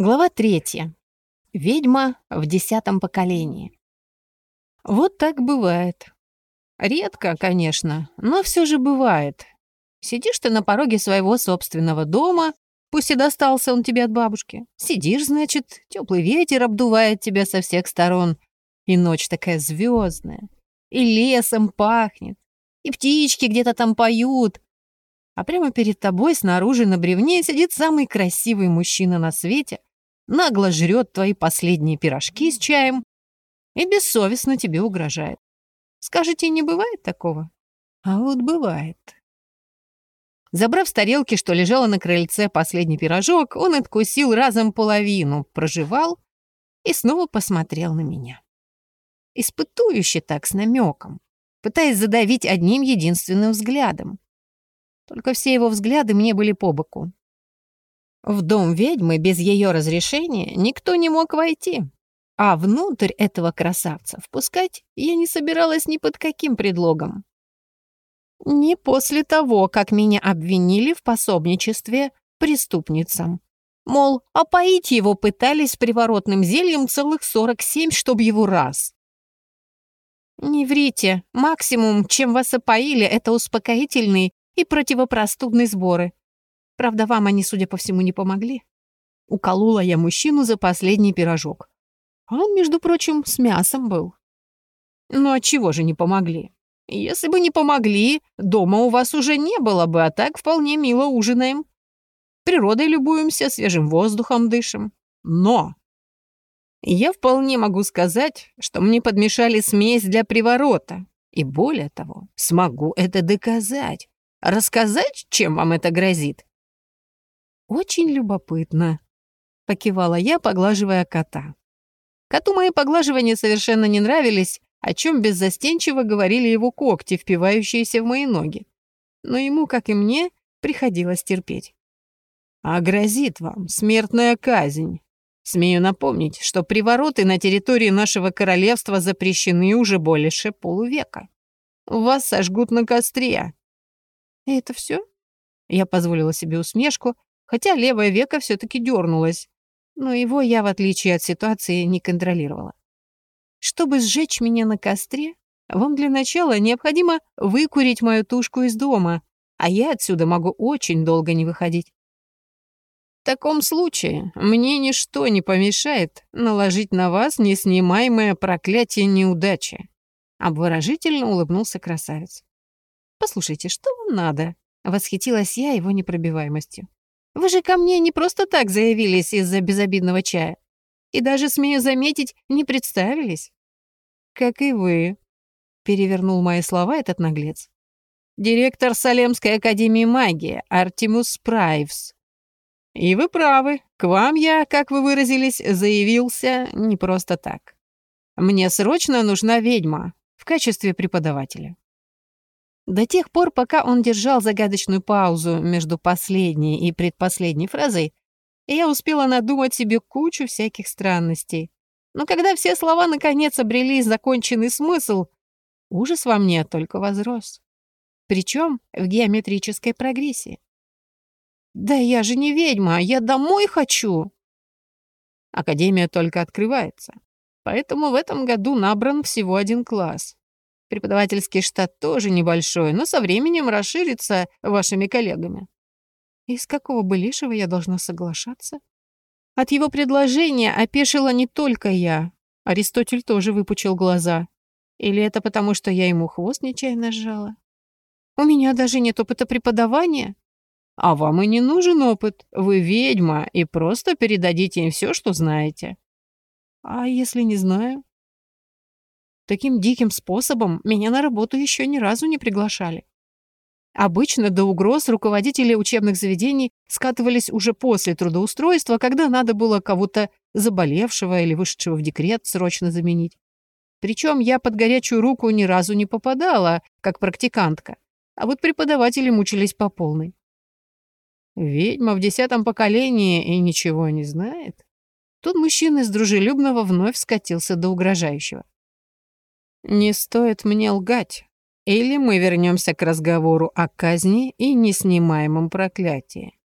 Глава третья. Ведьма в десятом поколении. Вот так бывает. Редко, конечно, но все же бывает. Сидишь ты на пороге своего собственного дома, пусть и достался он тебе от бабушки. Сидишь, значит, теплый ветер обдувает тебя со всех сторон, и ночь такая звездная, и лесом пахнет, и птички где-то там поют, а прямо перед тобой снаружи на бревне сидит самый красивый мужчина на свете, нагло жрет твои последние пирожки с чаем и бессовестно тебе угрожает. Скажете, не бывает такого? А вот бывает. Забрав с тарелки, что лежало на крыльце, последний пирожок, он откусил разом половину, прожевал и снова посмотрел на меня. Испытующе так, с намеком, пытаясь задавить одним единственным взглядом. Только все его взгляды мне были по боку. В дом ведьмы без ее разрешения никто не мог войти. А внутрь этого красавца впускать я не собиралась ни под каким предлогом. Не после того, как меня обвинили в пособничестве преступницам. Мол, опоить его пытались приворотным зельем целых 47, чтоб его раз. Не врите, максимум, чем вас опоили, это успокоительный и противопростудные сборы. Правда, вам они, судя по всему, не помогли. Уколола я мужчину за последний пирожок. А он, между прочим, с мясом был. Ну, а чего же не помогли? Если бы не помогли, дома у вас уже не было бы, а так вполне мило ужинаем. Природой любуемся, свежим воздухом дышим. Но я вполне могу сказать, что мне подмешали смесь для приворота. И более того, смогу это доказать. Рассказать, чем вам это грозит?» «Очень любопытно», — покивала я, поглаживая кота. Коту мои поглаживания совершенно не нравились, о чем беззастенчиво говорили его когти, впивающиеся в мои ноги. Но ему, как и мне, приходилось терпеть. «А грозит вам смертная казнь. Смею напомнить, что привороты на территории нашего королевства запрещены уже больше полувека. Вас сожгут на костре, и это все? Я позволила себе усмешку, хотя левое веко все-таки дернулось. Но его я, в отличие от ситуации, не контролировала. Чтобы сжечь меня на костре, вам для начала необходимо выкурить мою тушку из дома, а я отсюда могу очень долго не выходить. В таком случае мне ничто не помешает наложить на вас неснимаемое проклятие неудачи. Обворожительно улыбнулся красавец. «Послушайте, что вам надо?» — восхитилась я его непробиваемостью. «Вы же ко мне не просто так заявились из-за безобидного чая. И даже, смею заметить, не представились». «Как и вы», — перевернул мои слова этот наглец. «Директор Салемской академии магии Артемус Прайвс. И вы правы, к вам я, как вы выразились, заявился не просто так. Мне срочно нужна ведьма в качестве преподавателя. До тех пор, пока он держал загадочную паузу между последней и предпоследней фразой, я успела надумать себе кучу всяких странностей. Но когда все слова наконец обрели законченный смысл, ужас во мне только возрос. Причем в геометрической прогрессии. «Да я же не ведьма, я домой хочу!» Академия только открывается, поэтому в этом году набран всего один класс. Преподавательский штат тоже небольшой, но со временем расширится вашими коллегами. Из какого бы лишего я должна соглашаться? От его предложения опешила не только я. Аристотель тоже выпучил глаза. Или это потому, что я ему хвост нечаянно сжала? У меня даже нет опыта преподавания. А вам и не нужен опыт. Вы ведьма, и просто передадите им все, что знаете. А если не знаю? Таким диким способом меня на работу еще ни разу не приглашали. Обычно до угроз руководители учебных заведений скатывались уже после трудоустройства, когда надо было кого-то заболевшего или вышедшего в декрет срочно заменить. Причем я под горячую руку ни разу не попадала, как практикантка, а вот преподаватели мучились по полной. Ведьма в десятом поколении и ничего не знает. Тут мужчина из дружелюбного вновь скатился до угрожающего. Не стоит мне лгать. Или мы вернемся к разговору о казни и неснимаемом проклятии.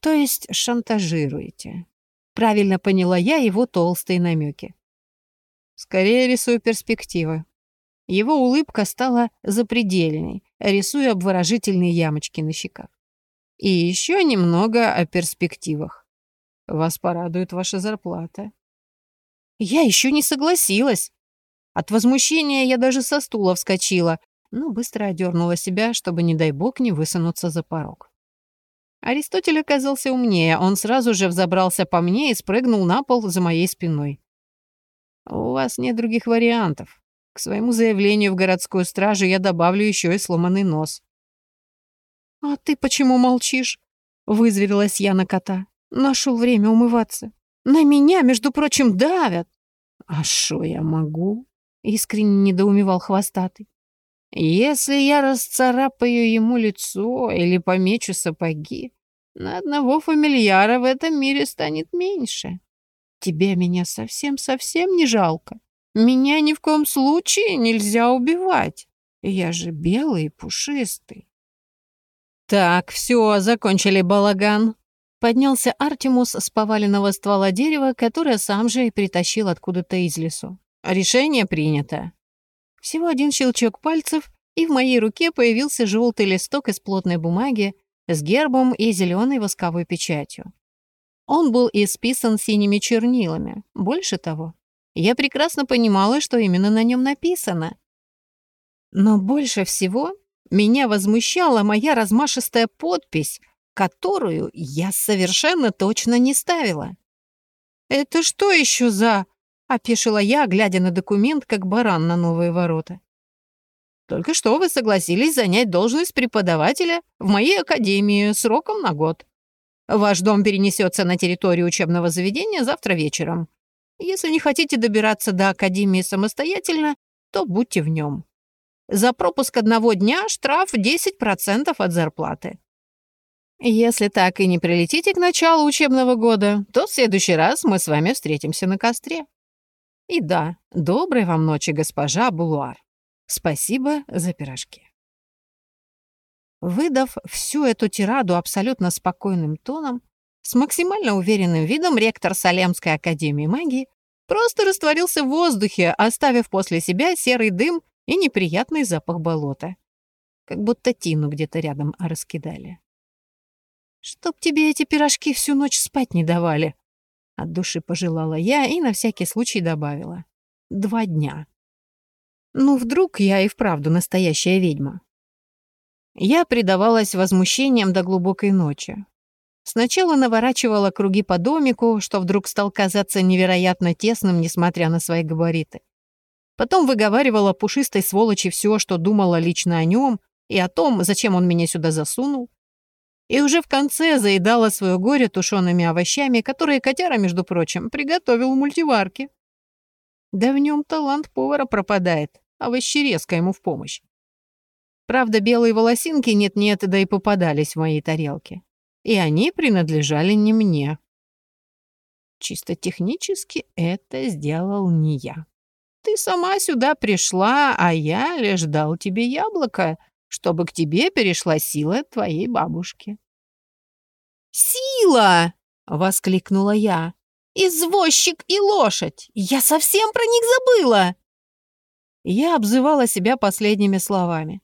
То есть шантажируете. Правильно поняла я его толстые намеки. Скорее рисую перспективы. Его улыбка стала запредельной, рисуя обворожительные ямочки на щеках. И еще немного о перспективах. Вас порадует ваша зарплата. Я еще не согласилась. От возмущения я даже со стула вскочила, но быстро одернула себя, чтобы, не дай бог, не высунуться за порог. Аристотель оказался умнее, он сразу же взобрался по мне и спрыгнул на пол за моей спиной. «У вас нет других вариантов. К своему заявлению в городскую стражу я добавлю еще и сломанный нос». «А ты почему молчишь?» — вызверилась я на кота. «Нашел время умываться. На меня, между прочим, давят». «А что я могу?» — искренне недоумевал хвостатый. «Если я расцарапаю ему лицо или помечу сапоги, на одного фамильяра в этом мире станет меньше. Тебе меня совсем-совсем не жалко. Меня ни в коем случае нельзя убивать. Я же белый и пушистый. Так, все, закончили балаган. Поднялся Артемус с поваленного ствола дерева, которое сам же и притащил откуда-то из лесу. Решение принято. Всего один щелчок пальцев, и в моей руке появился желтый листок из плотной бумаги с гербом и зеленой восковой печатью. Он был исписан синими чернилами. Больше того, я прекрасно понимала, что именно на нем написано. Но больше всего меня возмущала моя размашистая подпись — которую я совершенно точно не ставила. «Это что еще за...» — опешила я, глядя на документ, как баран на новые ворота. «Только что вы согласились занять должность преподавателя в моей академии сроком на год. Ваш дом перенесется на территорию учебного заведения завтра вечером. Если не хотите добираться до академии самостоятельно, то будьте в нем. За пропуск одного дня штраф 10% от зарплаты. Если так и не прилетите к началу учебного года, то в следующий раз мы с вами встретимся на костре. И да, доброй вам ночи, госпожа Булуар. Спасибо за пирожки. Выдав всю эту тираду абсолютно спокойным тоном, с максимально уверенным видом ректор Салемской академии магии просто растворился в воздухе, оставив после себя серый дым и неприятный запах болота. Как будто тину где-то рядом раскидали. «Чтоб тебе эти пирожки всю ночь спать не давали!» От души пожелала я и на всякий случай добавила. «Два дня». Ну, вдруг я и вправду настоящая ведьма. Я предавалась возмущениям до глубокой ночи. Сначала наворачивала круги по домику, что вдруг стал казаться невероятно тесным, несмотря на свои габариты. Потом выговаривала пушистой сволочи все, что думала лично о нем и о том, зачем он меня сюда засунул и уже в конце заедала свое горе тушеными овощами, которые котяра, между прочим, приготовил в мультиварке. Да в нем талант повара пропадает, а овощерезка ему в помощь. Правда, белые волосинки нет-нет, да и попадались в моей тарелке. И они принадлежали не мне. Чисто технически это сделал не я. Ты сама сюда пришла, а я лишь дал тебе яблоко, чтобы к тебе перешла сила твоей бабушки». «Сила!» — воскликнула я. «Извозчик и лошадь! Я совсем про них забыла!» Я обзывала себя последними словами.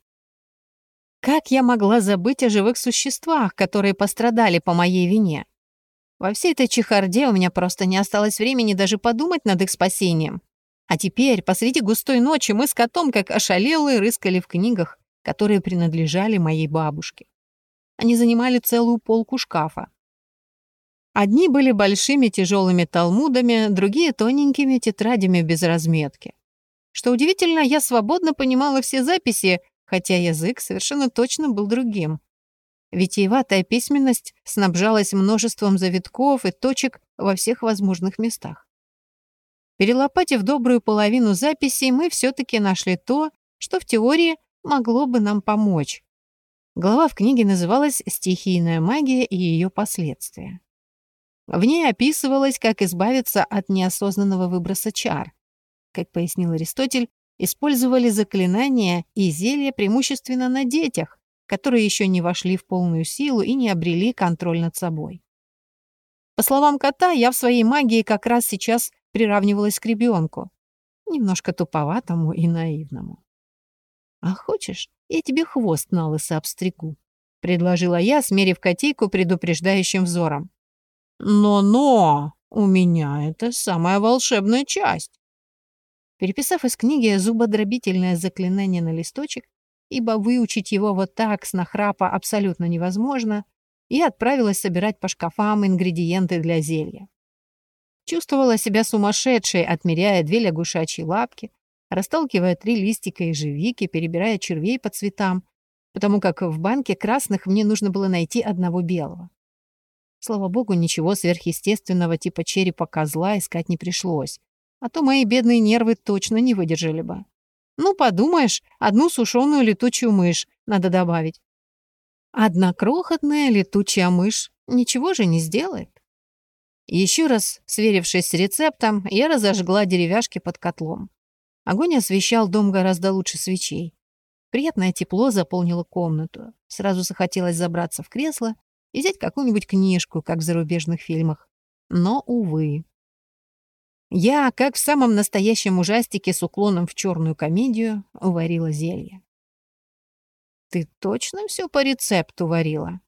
Как я могла забыть о живых существах, которые пострадали по моей вине? Во всей этой чехарде у меня просто не осталось времени даже подумать над их спасением. А теперь, посреди густой ночи, мы с котом, как ошалелые, рыскали в книгах, которые принадлежали моей бабушке. Они занимали целую полку шкафа. Одни были большими тяжелыми талмудами, другие — тоненькими тетрадями без разметки. Что удивительно, я свободно понимала все записи, хотя язык совершенно точно был другим. Витиеватая письменность снабжалась множеством завитков и точек во всех возможных местах. Перелопатив добрую половину записей, мы все-таки нашли то, что в теории могло бы нам помочь. Глава в книге называлась «Стихийная магия и ее последствия». В ней описывалось, как избавиться от неосознанного выброса чар. Как пояснил Аристотель, использовали заклинания и зелья преимущественно на детях, которые еще не вошли в полную силу и не обрели контроль над собой. По словам кота, я в своей магии как раз сейчас приравнивалась к ребенку. Немножко туповатому и наивному. «А хочешь, я тебе хвост на лысо обстригу?» — предложила я, смерив котейку предупреждающим взором. «Но-но! У меня это самая волшебная часть!» Переписав из книги зубодробительное заклинание на листочек, ибо выучить его вот так с нахрапа абсолютно невозможно, и отправилась собирать по шкафам ингредиенты для зелья. Чувствовала себя сумасшедшей, отмеряя две лягушачьи лапки, расталкивая три листика ежевики, перебирая червей по цветам, потому как в банке красных мне нужно было найти одного белого. Слава богу, ничего сверхъестественного типа черепа козла искать не пришлось, а то мои бедные нервы точно не выдержали бы. Ну, подумаешь, одну сушеную летучую мышь надо добавить. Одна крохотная летучая мышь ничего же не сделает. Еще раз, сверившись с рецептом, я разожгла деревяшки под котлом. Огонь освещал дом гораздо лучше свечей. Приятное тепло заполнило комнату. Сразу захотелось забраться в кресло и взять какую-нибудь книжку, как в зарубежных фильмах. Но, увы. Я, как в самом настоящем ужастике с уклоном в черную комедию, уварила зелье. Ты точно все по рецепту варила?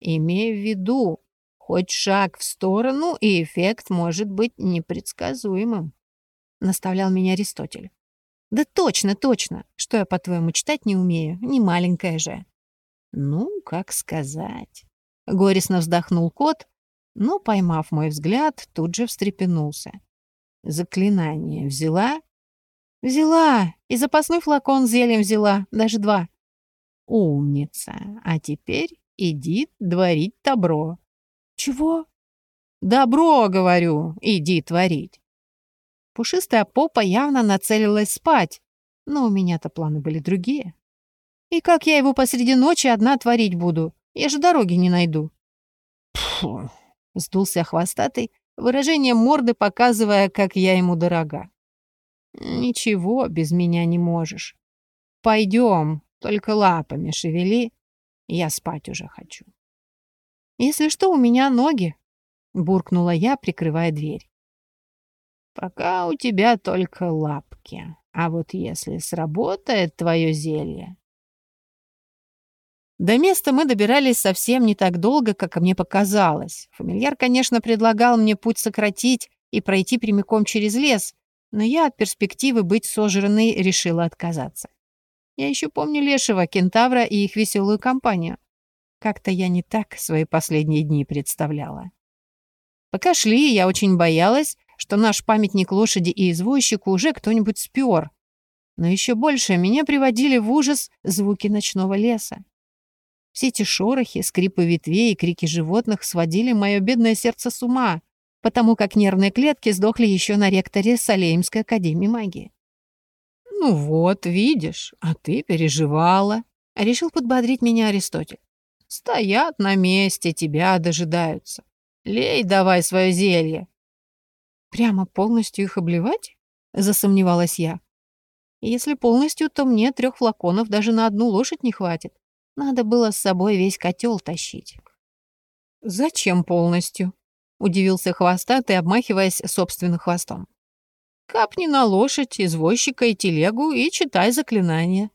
Имея в виду, хоть шаг в сторону, и эффект может быть непредсказуемым. Наставлял меня Аристотель. Да точно, точно. Что я, по-твоему, читать не умею? Не маленькая же. Ну, как сказать. Горестно вздохнул кот, но, поймав мой взгляд, тут же встрепенулся. Заклинание взяла? Взяла. И запасной флакон с зельем взяла. Даже два. Умница. А теперь иди творить добро. Чего? Добро, говорю, иди творить. Пушистая попа явно нацелилась спать, но у меня-то планы были другие. И как я его посреди ночи одна творить буду? Я же дороги не найду. Фу, сдулся хвостатый, выражением морды показывая, как я ему дорога. Ничего без меня не можешь. Пойдем, только лапами шевели, я спать уже хочу. Если что, у меня ноги, буркнула я, прикрывая дверь. Пока у тебя только лапки. А вот если сработает твое зелье... До места мы добирались совсем не так долго, как мне показалось. Фамильяр, конечно, предлагал мне путь сократить и пройти прямиком через лес, но я от перспективы быть сожранной решила отказаться. Я еще помню Лешего, Кентавра и их веселую компанию. Как-то я не так свои последние дни представляла. Пока шли, я очень боялась, что наш памятник лошади и извозчику уже кто-нибудь спер. Но еще больше меня приводили в ужас звуки ночного леса. Все эти шорохи, скрипы ветвей и крики животных сводили мое бедное сердце с ума, потому как нервные клетки сдохли еще на ректоре Салеемской академии магии. «Ну вот, видишь, а ты переживала», — решил подбодрить меня Аристотель. «Стоят на месте, тебя дожидаются. Лей давай свое зелье». «Прямо полностью их обливать?» — засомневалась я. «Если полностью, то мне трех флаконов даже на одну лошадь не хватит. Надо было с собой весь котел тащить». «Зачем полностью?» — удивился хвостатый, обмахиваясь собственным хвостом. Капни на лошадь, извозчика и телегу и читай заклинание.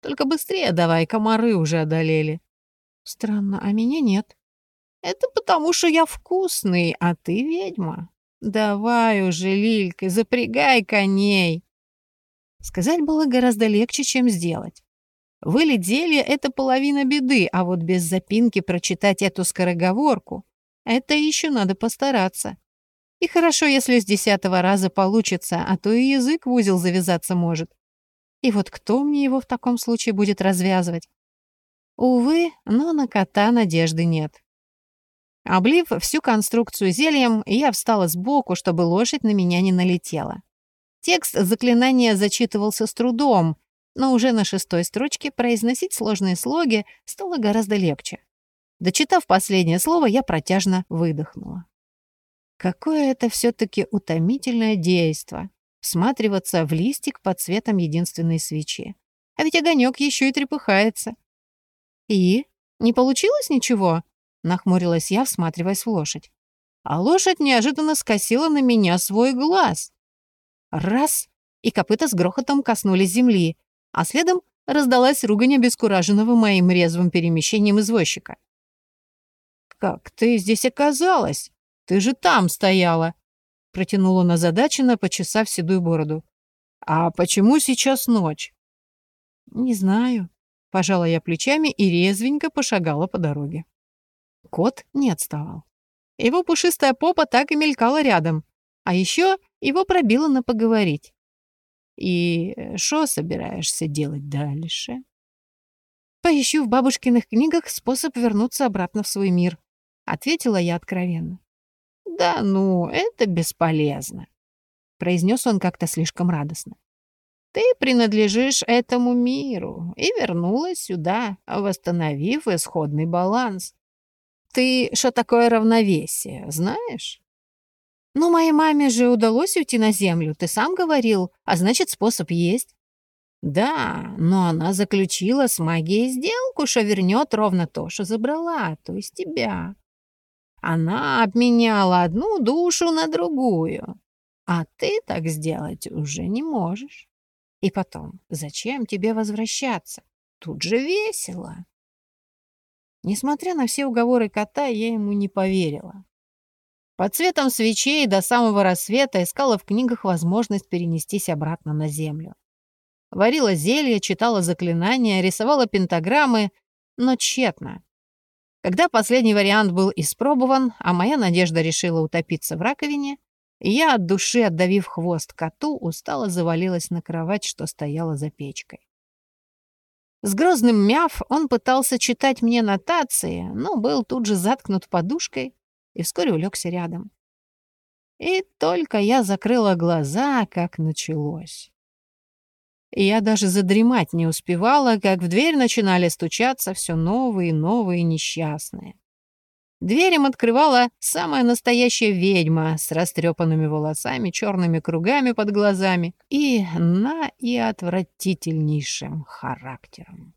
Только быстрее давай, комары уже одолели. Странно, а меня нет. Это потому, что я вкусный, а ты ведьма. Давай уже, Лилька, запрягай коней. Сказать было гораздо легче, чем сделать. Вылить зелье — это половина беды, а вот без запинки прочитать эту скороговорку — это еще надо постараться. И хорошо, если с десятого раза получится, а то и язык в узел завязаться может. И вот кто мне его в таком случае будет развязывать? Увы, но на кота надежды нет. Облив всю конструкцию зельем, я встала сбоку, чтобы лошадь на меня не налетела. Текст заклинания зачитывался с трудом, но уже на шестой строчке произносить сложные слоги стало гораздо легче. Дочитав последнее слово, я протяжно выдохнула. Какое это все-таки утомительное действо — всматриваться в листик под цветом единственной свечи. А ведь огонек еще и трепыхается. «И? Не получилось ничего?» — нахмурилась я, всматриваясь в лошадь. а лошадь неожиданно скосила на меня свой глаз. Раз — и копыта с грохотом коснулись земли, а следом раздалась ругань обескураженного моим резвым перемещением извозчика. «Как ты здесь оказалась? Ты же там стояла!» Протянул он озадаченно, почесав седую бороду. «А почему сейчас ночь?» «Не знаю», — пожала я плечами и резвенько пошагала по дороге. Кот не отставал. Его пушистая попа так и мелькала рядом, а еще его пробило на поговорить. «И что собираешься делать дальше?» «Поищу в бабушкиных книгах способ вернуться обратно в свой мир», — ответила я откровенно. «Да ну, это бесполезно», — произнес он как-то слишком радостно. «Ты принадлежишь этому миру и вернулась сюда, восстановив исходный баланс. Ты что такое равновесие, знаешь?» «Ну, моей маме же удалось уйти на землю, ты сам говорил, а значит, способ есть». «Да, но она заключила с магией сделку, что вернет ровно то, что забрала, то есть тебя. Она обменяла одну душу на другую, а ты так сделать уже не можешь. И потом, зачем тебе возвращаться? Тут же весело». Несмотря на все уговоры кота, я ему не поверила. Под цветом свечей до самого рассвета искала в книгах возможность перенестись обратно на землю. Варила зелья, читала заклинания, рисовала пентаграммы, но тщетно. Когда последний вариант был испробован, а моя надежда решила утопиться в раковине, я от души, отдавив хвост коту, устало завалилась на кровать, что стояла за печкой. С грозным мяв он пытался читать мне нотации, но был тут же заткнут подушкой и вскоре улегся рядом. И только я закрыла глаза, как началось. я даже задремать не успевала, как в дверь начинали стучаться все новые и новые несчастные. Дверь им открывала самая настоящая ведьма с растрепанными волосами, черными кругами под глазами и на и отвратительнейшим характером.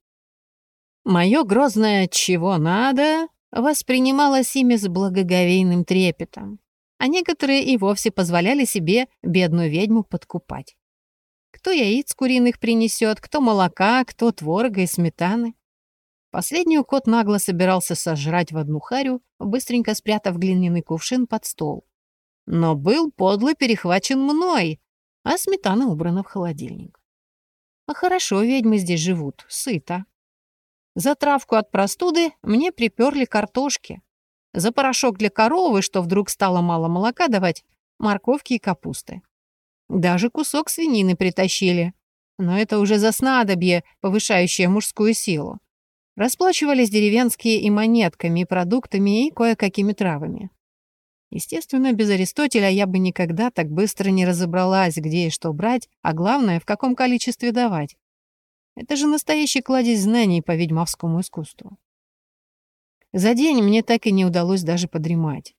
Мое грозное «чего надо» воспринималось ими с благоговейным трепетом, а некоторые и вовсе позволяли себе бедную ведьму подкупать. Кто яиц куриных принесет, кто молока, кто творога и сметаны. Последнюю кот нагло собирался сожрать в одну харю, быстренько спрятав глиняный кувшин под стол. Но был подло перехвачен мной, а сметана убрана в холодильник. А хорошо ведьмы здесь живут, сыто. За травку от простуды мне приперли картошки. За порошок для коровы, что вдруг стало мало молока давать, морковки и капусты. Даже кусок свинины притащили. Но это уже за снадобье, повышающее мужскую силу. Расплачивались деревенские и монетками, и продуктами, и кое-какими травами. Естественно, без Аристотеля я бы никогда так быстро не разобралась, где и что брать, а главное, в каком количестве давать. Это же настоящий кладезь знаний по ведьмовскому искусству. За день мне так и не удалось даже подремать.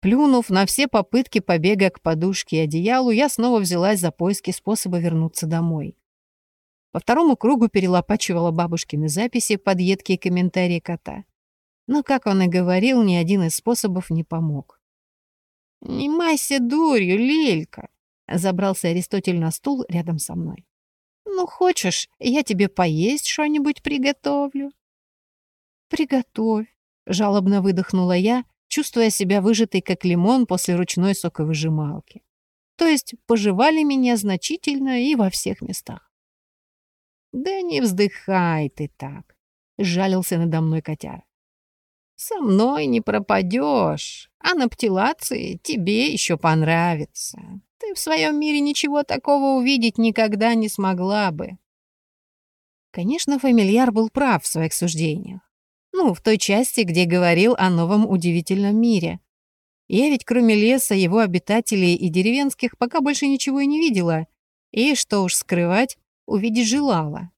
Плюнув на все попытки побега к подушке и одеялу, я снова взялась за поиски способа вернуться домой. По второму кругу перелопачивала бабушкины записи под едкие комментарии кота. Но, как он и говорил, ни один из способов не помог. «Не майся дурью, Лелька!» — забрался Аристотель на стул рядом со мной. «Ну, хочешь, я тебе поесть что-нибудь приготовлю?» «Приготовь», — жалобно выдохнула я, чувствуя себя выжатой, как лимон после ручной соковыжималки. То есть пожевали меня значительно и во всех местах. «Да не вздыхай ты так», — жалился надо мной котяра. «Со мной не пропадешь, а на птилации тебе еще понравится. Ты в своем мире ничего такого увидеть никогда не смогла бы». Конечно, фамильяр был прав в своих суждениях. Ну, в той части, где говорил о новом удивительном мире. Я ведь кроме леса, его обитателей и деревенских пока больше ничего и не видела. И, что уж скрывать, увидеть желала.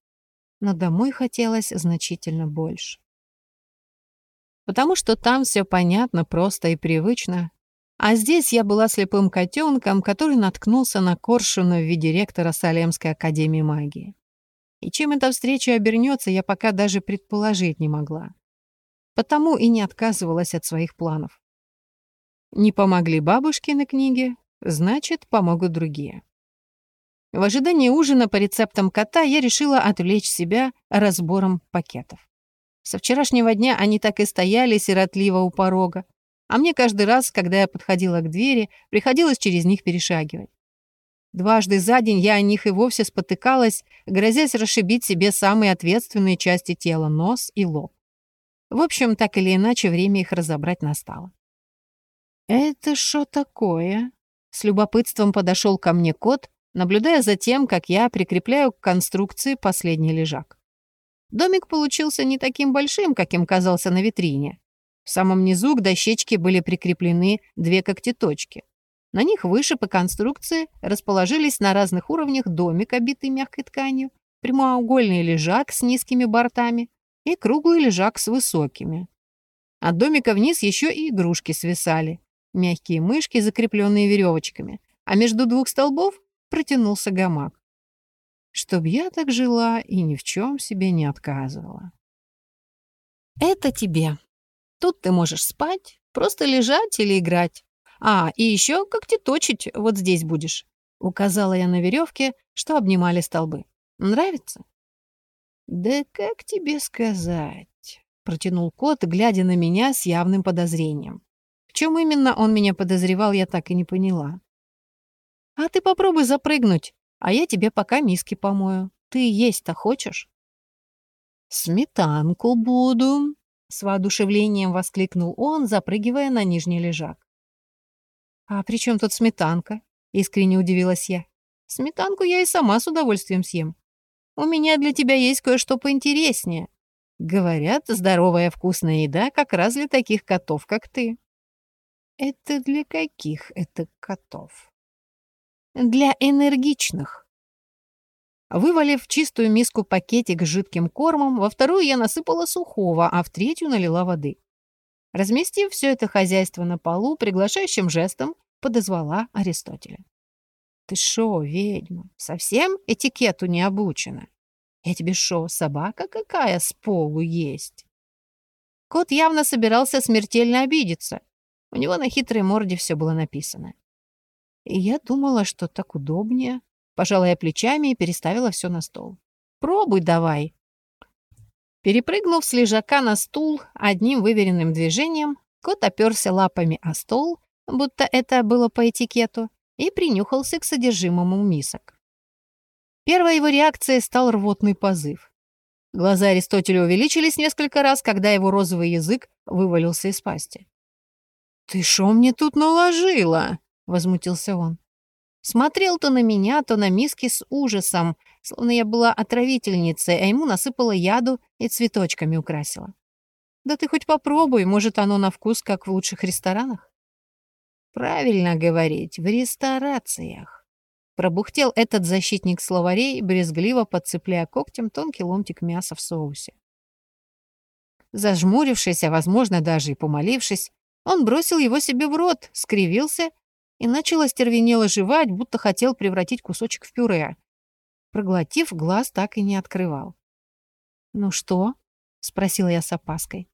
Но домой хотелось значительно больше. Потому что там все понятно, просто и привычно. А здесь я была слепым котенком, который наткнулся на коршуна в виде ректора Салемской академии магии. И чем эта встреча обернется, я пока даже предположить не могла. Потому и не отказывалась от своих планов. Не помогли бабушкины книги, значит, помогут другие. В ожидании ужина по рецептам кота я решила отвлечь себя разбором пакетов. Со вчерашнего дня они так и стояли сиротливо у порога, а мне каждый раз, когда я подходила к двери, приходилось через них перешагивать. Дважды за день я о них и вовсе спотыкалась, грозясь расшибить себе самые ответственные части тела — нос и лоб. В общем, так или иначе, время их разобрать настало. «Это что такое?» С любопытством подошел ко мне кот, наблюдая за тем, как я прикрепляю к конструкции последний лежак. Домик получился не таким большим, каким казался на витрине. В самом низу к дощечке были прикреплены две когтеточки. На них выше по конструкции расположились на разных уровнях домик, обитый мягкой тканью, прямоугольный лежак с низкими бортами и круглый лежак с высокими. От домика вниз еще и игрушки свисали. Мягкие мышки, закрепленные веревочками, а между двух столбов протянулся гамак. Чтоб я так жила и ни в чем себе не отказывала. Это тебе. Тут ты можешь спать, просто лежать или играть. А, и еще когтеточить вот здесь будешь. Указала я на веревке, что обнимали столбы. Нравится? Да как тебе сказать? Протянул кот, глядя на меня с явным подозрением. В чем именно он меня подозревал, я так и не поняла. А ты попробуй запрыгнуть, а я тебе пока миски помою. Ты есть-то хочешь? Сметанку буду, с воодушевлением воскликнул он, запрыгивая на нижний лежак. «А при чем тут сметанка?» — искренне удивилась я. «Сметанку я и сама с удовольствием съем. У меня для тебя есть кое-что поинтереснее. Говорят, здоровая вкусная еда как раз для таких котов, как ты». «Это для каких это котов?» Для энергичных. Вывалив в чистую миску пакетик с жидким кормом, во вторую я насыпала сухого, а в третью налила воды. Разместив все это хозяйство на полу, приглашающим жестом подозвала Аристотеля. «Ты шо, ведьма, совсем этикету не обучена? Я тебе шо, собака какая с полу есть?» Кот явно собирался смертельно обидеться. У него на хитрой морде все было написано. И я думала, что так удобнее. Пожала я плечами и переставила все на стол. «Пробуй давай». Перепрыгнув с лежака на стул одним выверенным движением, кот оперся лапами о стол, будто это было по этикету, и принюхался к содержимому мисок. Первой его реакцией стал рвотный позыв. Глаза Аристотеля увеличились несколько раз, когда его розовый язык вывалился из пасти. «Ты шо мне тут наложила?» — возмутился он. Смотрел то на меня, то на миски с ужасом, словно я была отравительницей, а ему насыпала яду и цветочками украсила. Да ты хоть попробуй, может, оно на вкус, как в лучших ресторанах? Правильно говорить, в ресторациях. Пробухтел этот защитник словарей, брезгливо подцепляя когтем тонкий ломтик мяса в соусе. Зажмурившись, а, возможно, даже и помолившись, он бросил его себе в рот, скривился и начал остервенело жевать, будто хотел превратить кусочек в пюре. Проглотив, глаз так и не открывал. «Ну что?» — спросила я с опаской.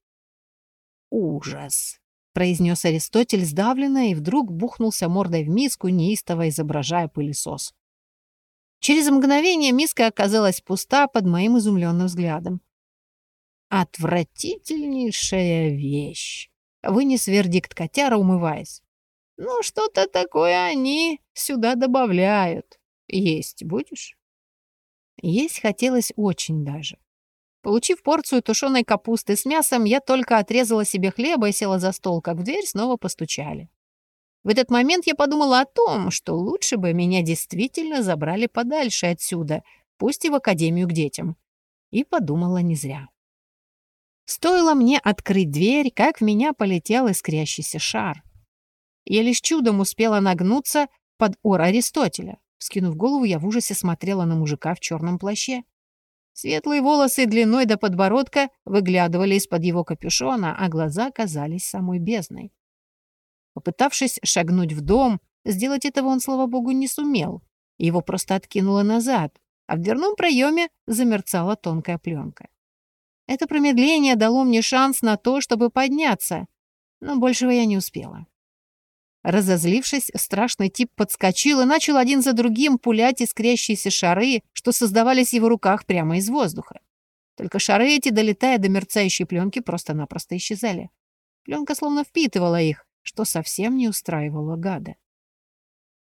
«Ужас!» — произнес Аристотель сдавленно и вдруг бухнулся мордой в миску, неистово изображая пылесос. Через мгновение миска оказалась пуста под моим изумленным взглядом. «Отвратительнейшая вещь!» — вынес вердикт котяра, умываясь. Ну, что-то такое они сюда добавляют. Есть будешь? Есть хотелось очень даже. Получив порцию тушеной капусты с мясом, я только отрезала себе хлеба и села за стол, как в дверь снова постучали. В этот момент я подумала о том, что лучше бы меня действительно забрали подальше отсюда, пусть и в академию к детям. И подумала не зря. Стоило мне открыть дверь, как в меня полетел искрящийся шар. Я лишь чудом успела нагнуться под ор Аристотеля. Скинув голову, я в ужасе смотрела на мужика в черном плаще. Светлые волосы длиной до подбородка выглядывали из-под его капюшона, а глаза казались самой бездной. Попытавшись шагнуть в дом, сделать этого он, слава богу, не сумел. Его просто откинуло назад, а в дверном проеме замерцала тонкая пленка. Это промедление дало мне шанс на то, чтобы подняться, но большего я не успела. Разозлившись, страшный тип подскочил и начал один за другим пулять искрящиеся шары, что создавались в его руках прямо из воздуха. Только шары эти, долетая до мерцающей пленки, просто-напросто исчезали. Пленка словно впитывала их, что совсем не устраивало гада.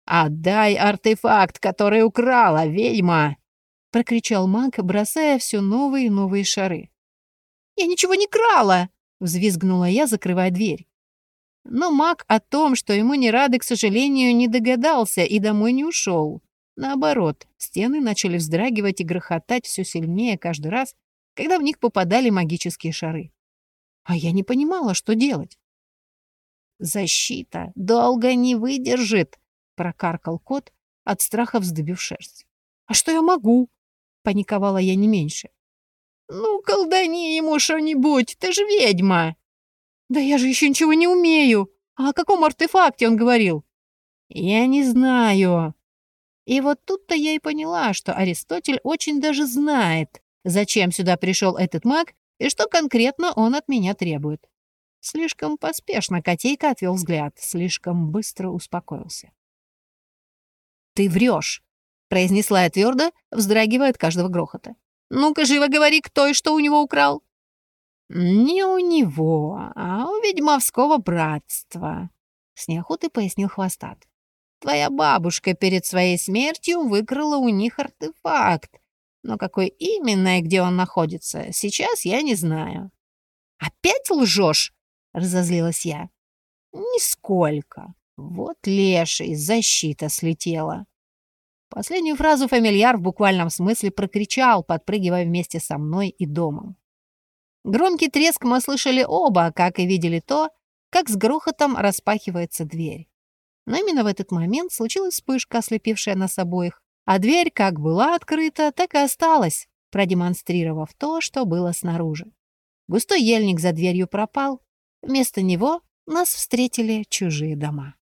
«Отдай артефакт, который украла, ведьма!» — прокричал маг, бросая все новые и новые шары. «Я ничего не крала!» — взвизгнула я, закрывая дверь. Но маг о том, что ему не рады, к сожалению, не догадался и домой не ушел. Наоборот, стены начали вздрагивать и грохотать все сильнее каждый раз, когда в них попадали магические шары. А я не понимала, что делать. «Защита долго не выдержит», — прокаркал кот, от страха вздыбив шерсть. «А что я могу?» — паниковала я не меньше. «Ну, колдани ему что-нибудь, ты же ведьма!» «Да я же еще ничего не умею! А о каком артефакте он говорил?» «Я не знаю». И вот тут-то я и поняла, что Аристотель очень даже знает, зачем сюда пришел этот маг и что конкретно он от меня требует. Слишком поспешно котейка отвел взгляд, слишком быстро успокоился. «Ты врешь», — произнесла я твердо, вздрагивая от каждого грохота. «Ну-ка, живо говори, кто и что у него украл». «Не у него, а у ведьмовского братства», — с неохотой пояснил Хвостат. «Твоя бабушка перед своей смертью выкрала у них артефакт, но какой именно и где он находится, сейчас я не знаю». «Опять лжешь?» — разозлилась я. «Нисколько. Вот леший, защита слетела». Последнюю фразу фамильяр в буквальном смысле прокричал, подпрыгивая вместе со мной и домом. Громкий треск мы слышали оба, как и видели то, как с грохотом распахивается дверь. Но именно в этот момент случилась вспышка, ослепившая нас обоих, а дверь как была открыта, так и осталась, продемонстрировав то, что было снаружи. Густой ельник за дверью пропал. Вместо него нас встретили чужие дома.